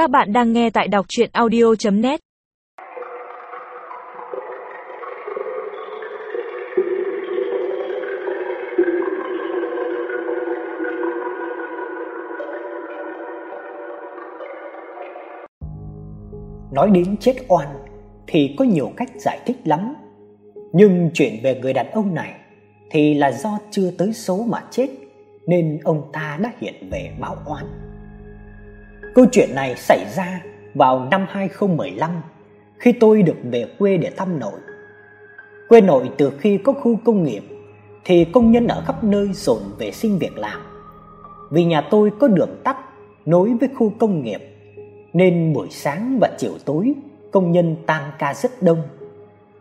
Các bạn đang nghe tại đọc chuyện audio.net Nói đến chết oan thì có nhiều cách giải thích lắm. Nhưng chuyện về người đàn ông này thì là do chưa tới số mà chết nên ông ta đã hiện về báo oan. Câu chuyện này xảy ra vào năm 2015 khi tôi được về quê để thăm nội. Quê nội từ khi có khu công nghiệp thì công nhân ở khắp nơi dồn về xin việc làm. Vì nhà tôi có đường tắt nối với khu công nghiệp nên buổi sáng và chiều tối công nhân tan ca rất đông.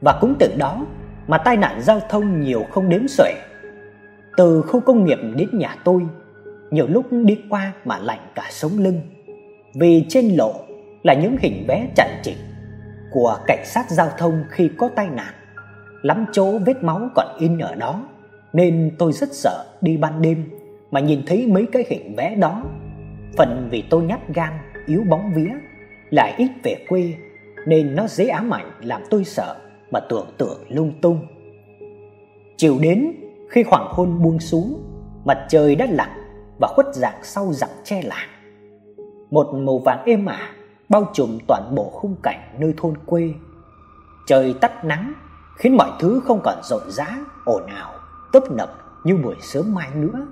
Và cũng từ đó mà tai nạn giao thông nhiều không đếm xuể. Từ khu công nghiệp đến nhà tôi, nhiều lúc đi qua mà lạnh cả sống lưng. Vì trên lộ là những hình vẽ chặn chịt của cảnh sát giao thông khi có tai nạn. Lắm chỗ vết máu còn in ở đó, nên tôi rất sợ đi ban đêm mà nhìn thấy mấy cái hình vẽ đó. Phần vì tôi nhát gan, yếu bóng vía, lại ít về quê nên nó dễ ám ảnh làm tôi sợ mà tưởng tượng lung tung. Chiều đến, khi hoàng hôn buông xuống, mặt trời đã lặn và khuất dạng sau rặng che làng. Một màu vàng êm ả bao trùm toàn bộ khung cảnh nơi thôn quê. Trời tắt nắng khiến mọi thứ không còn rộn rã, ồn ào, tấp nập như buổi sớm mai nữa,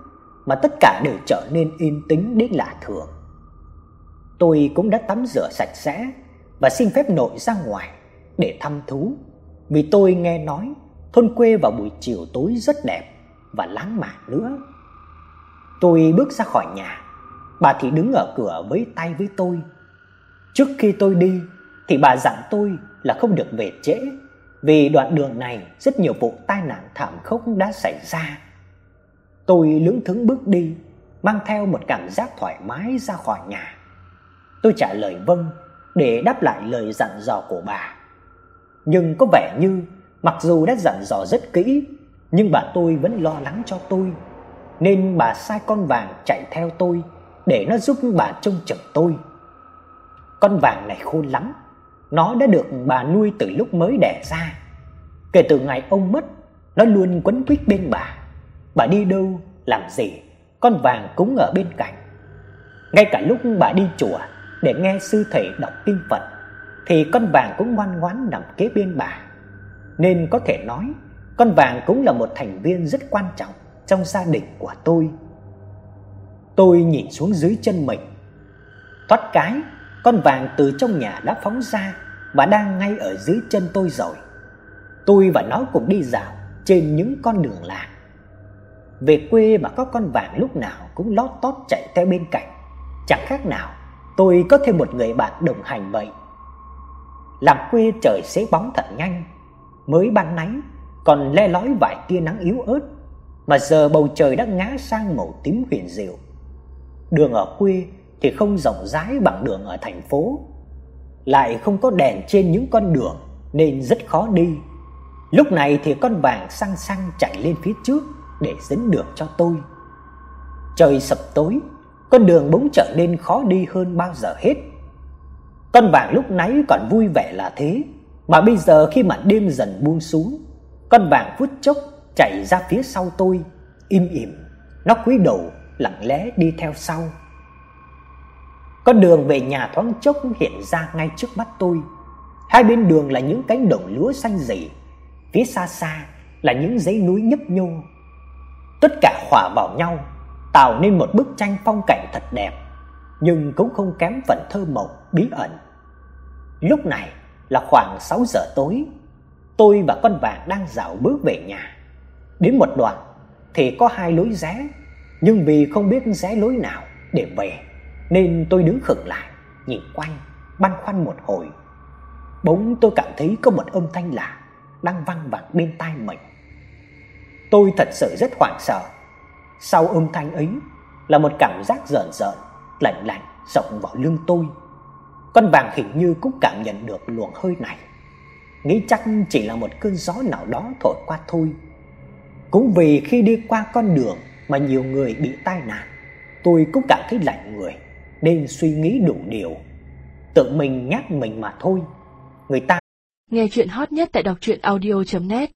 mà tất cả đều trở nên yên tĩnh đến lạ thường. Tôi cũng đã tắm rửa sạch sẽ và xin phép nội ra ngoài để thăm thú, vì tôi nghe nói thôn quê vào buổi chiều tối rất đẹp và lãng mạn nữa. Tôi bước ra khỏi nhà, bà thì đứng ở cửa với tay với tôi. Trước khi tôi đi thì bà dặn tôi là không được về trễ vì đoạn đường này rất nhiều vụ tai nạn thảm khốc đã xảy ra. Tôi lững thững bước đi, mang theo một cảm giác thoải mái ra khỏi nhà. Tôi trả lời vâng để đáp lại lời dặn dò của bà. Nhưng có vẻ như mặc dù đã dặn dò rất kỹ, nhưng bà tôi vẫn lo lắng cho tôi, nên bà sai con vàng chạy theo tôi để nó giúp bà trông chừng tôi. Con vàng này khôn lắm, nó đã được bà nuôi từ lúc mới đẻ ra. Kể từ ngày ông mất, nó luôn quấn quýt bên bà. Bà đi đâu, làm gì, con vàng cũng ở bên cạnh. Ngay cả lúc bà đi chùa để nghe sư thầy đọc kinh Phật thì con vàng cũng ngoan ngoãn nằm kế bên bà. Nên có thể nói, con vàng cũng là một thành viên rất quan trọng trong gia đình của tôi. Tôi nhìn xuống dưới chân mình. Thoát cái, con vàng từ trong nhà đã phóng ra và đang ngay ở dưới chân tôi rồi. Tôi và nó cùng đi dạo trên những con đường làng. Về quê mà có con vàng lúc nào cũng lót tót chạy theo bên cạnh, chẳng khác nào tôi có thêm một người bạn đồng hành vậy. Làm quê trời xế bóng thật nhanh, mới ban nắng còn le lói vài tia nắng yếu ớt, mà giờ bầu trời đã ngã sang màu tím huyền diệu. Đường ở quê thì không rộng rãi bằng đường ở thành phố, lại không có đèn trên những con đường nên rất khó đi. Lúc này thì con vàng xăng xăng chạy lên phía trước để dẫn đường cho tôi. Trời sập tối, con đường bỗng trở nên khó đi hơn bao giờ hết. Con vàng lúc nãy còn vui vẻ là thế, mà bây giờ khi mà đêm dần buông xuống, con vàng phút chốc chạy ra phía sau tôi, im ỉm, nó cúi đầu lặng lẽ đi theo sau. Con đường về nhà thoáng chốc hiện ra ngay trước mắt tôi. Hai bên đường là những cánh đồng lúa xanh rì, phía xa xa là những dãy núi nhấp nhô. Tất cả hòa vào nhau, tạo nên một bức tranh phong cảnh thật đẹp, nhưng cũng không kém phần thơ mộng bí ẩn. Lúc này là khoảng 6 giờ tối, tôi và con vàng đang dạo bước về nhà. Đến một đoạn thì có hai lối rẽ, nhưng vì không biết rẽ lối nào để về nên tôi đứng khựng lại, nhìn quanh, băn khoăn một hồi. Bỗng tôi cảm thấy có một âm thanh lạ đang vang vẳng bên tai mình. Tôi thật sự rất hoảng sợ. Sau âm thanh ấy là một cảm giác rợn rợn, lạnh lạnh rộng vào lưng tôi. Con vàng hình như cũng cảm nhận được luồng hơi này. Nghĩ chắc chỉ là một cơn gió nào đó thổi qua thôi. Cũng vì khi đi qua con đường mà nhiều người bị tai nạn, tôi cũng cảm thấy lạnh người nên suy nghĩ đủ điều. tự mình nhát mình mà thôi. Người ta Nghe chuyện hot nhất tại đọc truyện audio net